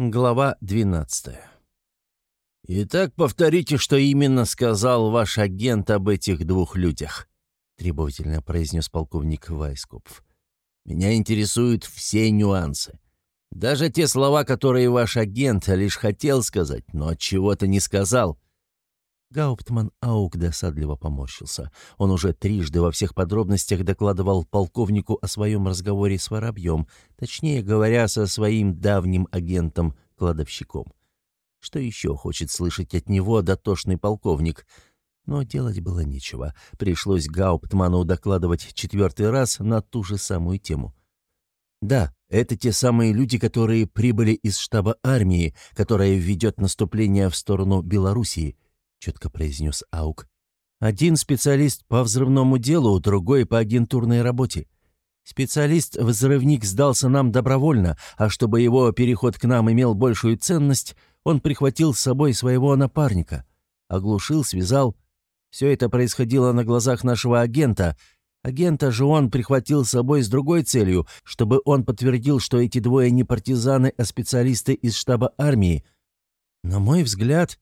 Глава 12. «Итак, повторите, что именно сказал ваш агент об этих двух людях», — требовательно произнес полковник Вайскопф. «Меня интересуют все нюансы. Даже те слова, которые ваш агент лишь хотел сказать, но от чего-то не сказал». Гауптман Аук досадливо поморщился. Он уже трижды во всех подробностях докладывал полковнику о своем разговоре с Воробьем, точнее говоря, со своим давним агентом-кладовщиком. Что еще хочет слышать от него дотошный полковник? Но делать было нечего. Пришлось Гауптману докладывать четвертый раз на ту же самую тему. Да, это те самые люди, которые прибыли из штаба армии, которая ведет наступление в сторону Белоруссии —— четко произнес Аук. «Один специалист по взрывному делу, другой по агентурной работе. Специалист-взрывник сдался нам добровольно, а чтобы его переход к нам имел большую ценность, он прихватил с собой своего напарника. Оглушил, связал. Все это происходило на глазах нашего агента. Агента же он прихватил с собой с другой целью, чтобы он подтвердил, что эти двое не партизаны, а специалисты из штаба армии. На мой взгляд,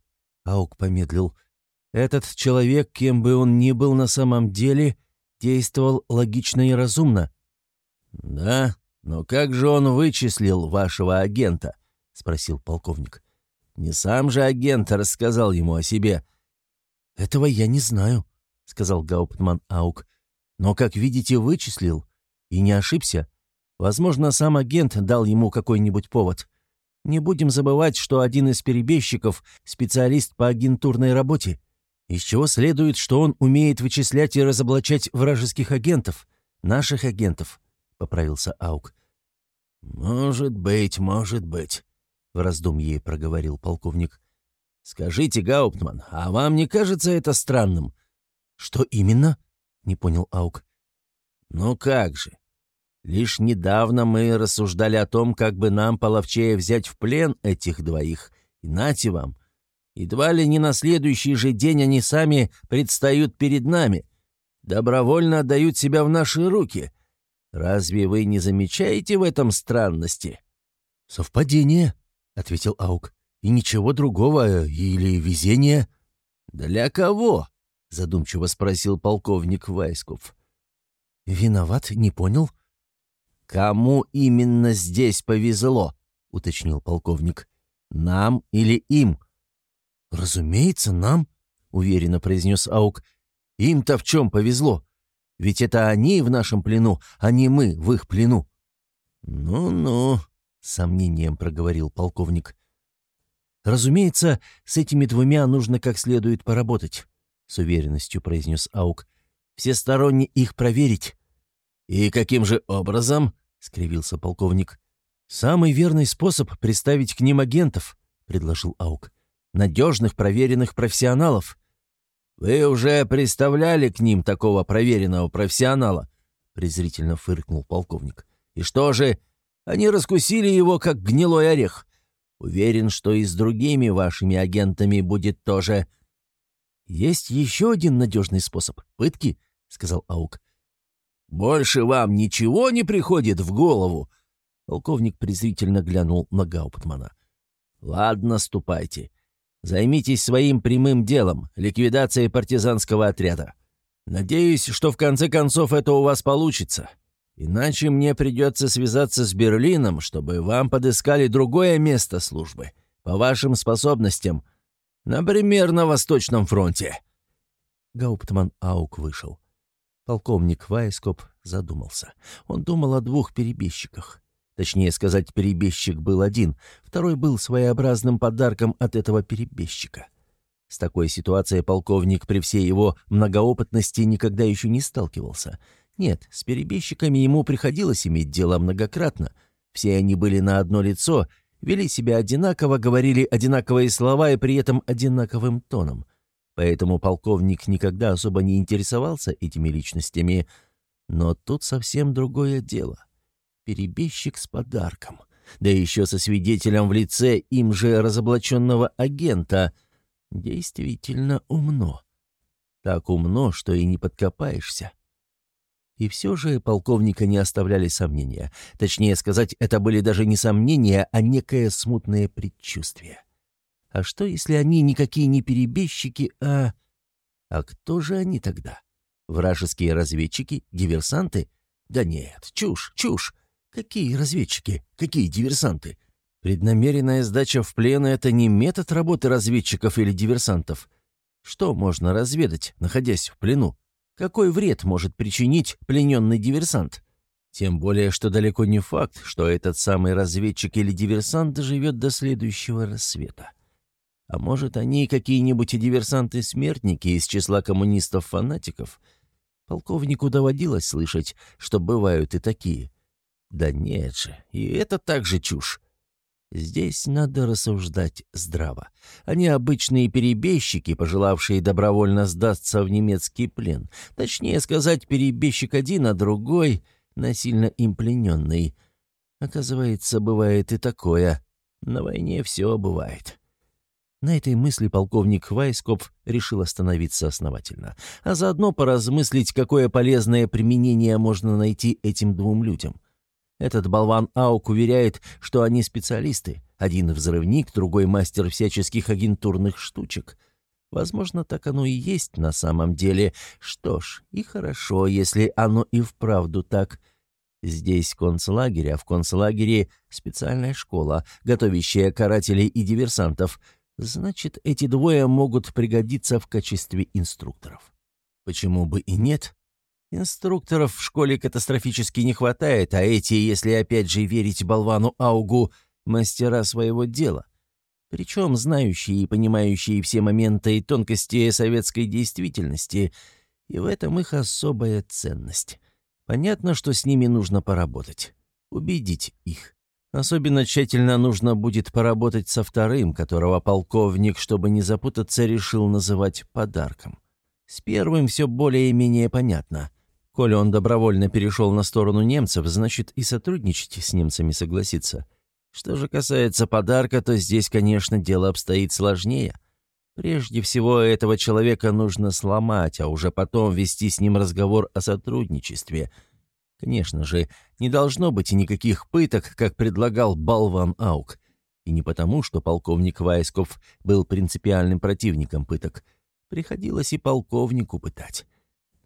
Аук помедлил. «Этот человек, кем бы он ни был на самом деле, действовал логично и разумно». «Да, но как же он вычислил вашего агента?» — спросил полковник. «Не сам же агент рассказал ему о себе». «Этого я не знаю», — сказал Гауптман Аук. «Но, как видите, вычислил. И не ошибся. Возможно, сам агент дал ему какой-нибудь повод. Не будем забывать, что один из перебежчиков – специалист по агентурной работе, из чего следует, что он умеет вычислять и разоблачать вражеских агентов, наших агентов, — поправился Аук. «Может быть, может быть», — в раздумье проговорил полковник. «Скажите, Гауптман, а вам не кажется это странным?» «Что именно?» — не понял Аук. «Ну как же. Лишь недавно мы рассуждали о том, как бы нам половчее взять в плен этих двоих. И нате вам. Едва ли не на следующий же день они сами предстают перед нами. Добровольно отдают себя в наши руки. Разве вы не замечаете в этом странности?» «Совпадение», — ответил Аук. «И ничего другого или везение?» «Для кого?» — задумчиво спросил полковник Вайсков. «Виноват, не понял», «Кому именно здесь повезло?» — уточнил полковник. «Нам или им?» «Разумеется, нам», — уверенно произнес Аук. «Им-то в чем повезло? Ведь это они в нашем плену, а не мы в их плену». «Ну-ну», — сомнением проговорил полковник. «Разумеется, с этими двумя нужно как следует поработать», — с уверенностью произнес Аук. «Всесторонне их проверить. «И каким же образом?» — скривился полковник. «Самый верный способ — представить к ним агентов», — предложил Аук. «Надежных, проверенных профессионалов». «Вы уже представляли к ним такого проверенного профессионала?» — презрительно фыркнул полковник. «И что же? Они раскусили его, как гнилой орех. Уверен, что и с другими вашими агентами будет тоже...» «Есть еще один надежный способ — пытки», — сказал Аук. «Больше вам ничего не приходит в голову?» Полковник презрительно глянул на Гауптмана. «Ладно, ступайте. Займитесь своим прямым делом — ликвидацией партизанского отряда. Надеюсь, что в конце концов это у вас получится. Иначе мне придется связаться с Берлином, чтобы вам подыскали другое место службы, по вашим способностям, например, на Восточном фронте». Гауптман Аук вышел. Полковник Вайскоп задумался. Он думал о двух перебежчиках. Точнее сказать, перебежчик был один, второй был своеобразным подарком от этого перебежчика. С такой ситуацией полковник при всей его многоопытности никогда еще не сталкивался. Нет, с перебежчиками ему приходилось иметь дело многократно. Все они были на одно лицо, вели себя одинаково, говорили одинаковые слова и при этом одинаковым тоном — поэтому полковник никогда особо не интересовался этими личностями. Но тут совсем другое дело. Перебежчик с подарком, да еще со свидетелем в лице им же разоблаченного агента. Действительно умно. Так умно, что и не подкопаешься. И все же полковника не оставляли сомнения. Точнее сказать, это были даже не сомнения, а некое смутное предчувствие. А что, если они никакие не перебежчики, а... А кто же они тогда? Вражеские разведчики? Диверсанты? Да нет, чушь, чушь. Какие разведчики? Какие диверсанты? Преднамеренная сдача в плен — это не метод работы разведчиков или диверсантов. Что можно разведать, находясь в плену? Какой вред может причинить плененный диверсант? Тем более, что далеко не факт, что этот самый разведчик или диверсант доживет до следующего рассвета. А может, они какие-нибудь диверсанты-смертники из числа коммунистов-фанатиков? Полковнику доводилось слышать, что бывают и такие. Да нет же, и это также чушь. Здесь надо рассуждать здраво. Они обычные перебежчики, пожелавшие добровольно сдаться в немецкий плен. Точнее сказать, перебежчик один, а другой — насильно им плененный. Оказывается, бывает и такое. На войне все бывает. На этой мысли полковник Вайскоп решил остановиться основательно, а заодно поразмыслить, какое полезное применение можно найти этим двум людям. Этот болван Аук уверяет, что они специалисты. Один взрывник, другой мастер всяческих агентурных штучек. Возможно, так оно и есть на самом деле. Что ж, и хорошо, если оно и вправду так. Здесь концлагерь, а в концлагере специальная школа, готовящая карателей и диверсантов. Значит, эти двое могут пригодиться в качестве инструкторов. Почему бы и нет? Инструкторов в школе катастрофически не хватает, а эти, если опять же верить болвану Аугу, мастера своего дела. Причем знающие и понимающие все моменты и тонкости советской действительности, и в этом их особая ценность. Понятно, что с ними нужно поработать, убедить их. Особенно тщательно нужно будет поработать со вторым, которого полковник, чтобы не запутаться, решил называть подарком. С первым все более-менее понятно. Коли он добровольно перешел на сторону немцев, значит и сотрудничать с немцами согласится. Что же касается подарка, то здесь, конечно, дело обстоит сложнее. Прежде всего, этого человека нужно сломать, а уже потом вести с ним разговор о сотрудничестве. Конечно же, не должно быть никаких пыток, как предлагал болван Аук. И не потому, что полковник Вайсков был принципиальным противником пыток. Приходилось и полковнику пытать.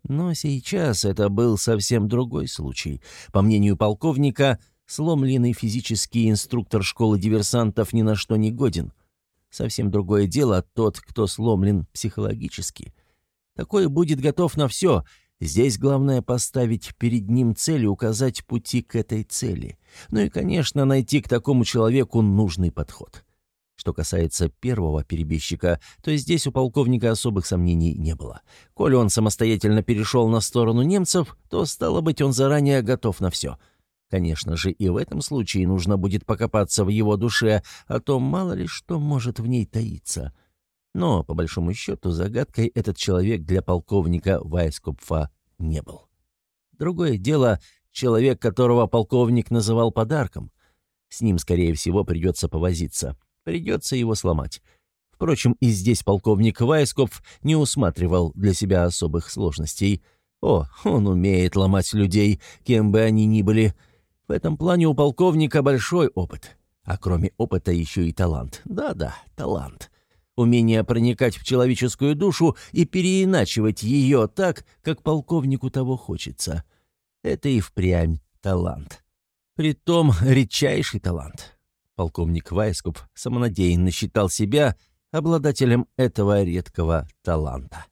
Но сейчас это был совсем другой случай. По мнению полковника, сломленный физический инструктор школы диверсантов ни на что не годен. Совсем другое дело тот, кто сломлен психологически. Такой будет готов на все. Здесь главное поставить перед ним цель и указать пути к этой цели. Ну и, конечно, найти к такому человеку нужный подход. Что касается первого перебежчика, то здесь у полковника особых сомнений не было. Коли он самостоятельно перешел на сторону немцев, то, стало быть, он заранее готов на все. Конечно же, и в этом случае нужно будет покопаться в его душе, а то мало ли что может в ней таиться. Но, по большому счету, загадкой этот человек для полковника Вайскопфа не был. Другое дело — человек, которого полковник называл подарком. С ним, скорее всего, придется повозиться — Придется его сломать. Впрочем, и здесь полковник Вайскопф не усматривал для себя особых сложностей. О, он умеет ломать людей, кем бы они ни были. В этом плане у полковника большой опыт. А кроме опыта еще и талант. Да-да, талант. Умение проникать в человеческую душу и переиначивать ее так, как полковнику того хочется. Это и впрямь талант. Притом редчайший талант. Полковник Вайскуп самонадеянно считал себя обладателем этого редкого таланта.